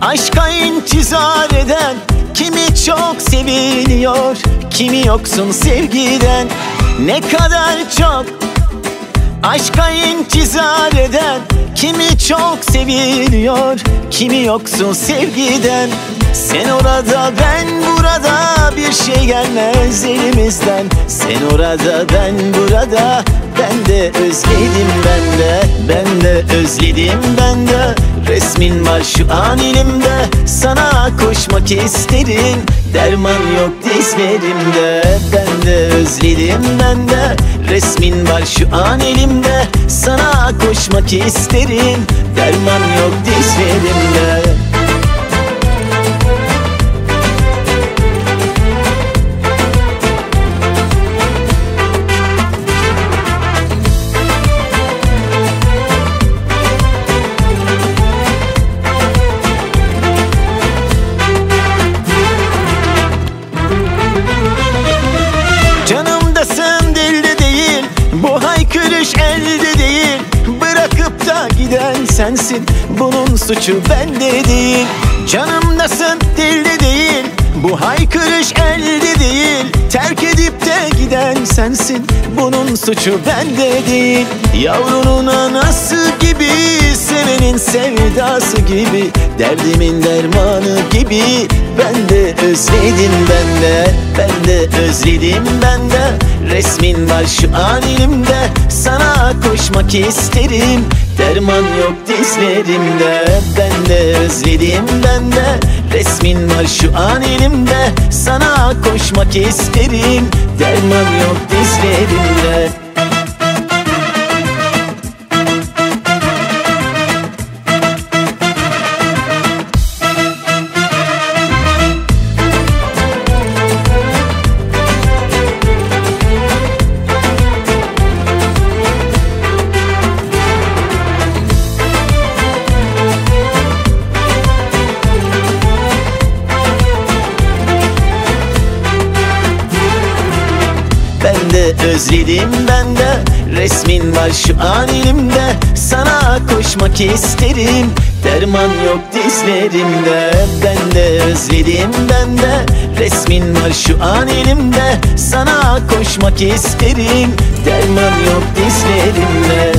Aşka intizar eden Kimi çok seviliyor Kimi yoksun sevgiden. Ne kadar çok Aşka intizar eden Kimi çok seviliyor Kimi yoksun sevgiden. Sen orada ben burada Bir şey gelmez elimizden. Sen orada ben burada Ben de özledim ben de Ben de özledim ben de Resmin var şu an elimde. Sana koşmak isterim. Derman yok dizlerimde Ben de özledim ben de. Resmin var şu an elimde. Sana koşmak isterim. Derman yok dizlerimde sensin. Bunun suçu bende değil. Canımdasın dilde değil? Bu haykırış elde değil. Terk edip de giden sensin. Bunun suçu bende değil. Yavrunun anası gibi Sevenin sevdası gibi Derdimin dermanı gibi. Ben de özledim ben de Ben de özledim ben de Resmin var şu an elimde Sana koşmak isterim. Derman yok dizlerimde. Ben de özledim ben de. Resmin var şu an elimde. Sana koşmak isterim. Derman yok dizlerimde özledim ben de. Resmin var şu an elimde. Sana koşmak isterim. Derman yok dizlerimde. Ben de özledim ben de. Resmin var şu an elimde. Sana koşmak isterim. Derman yok dizlerimde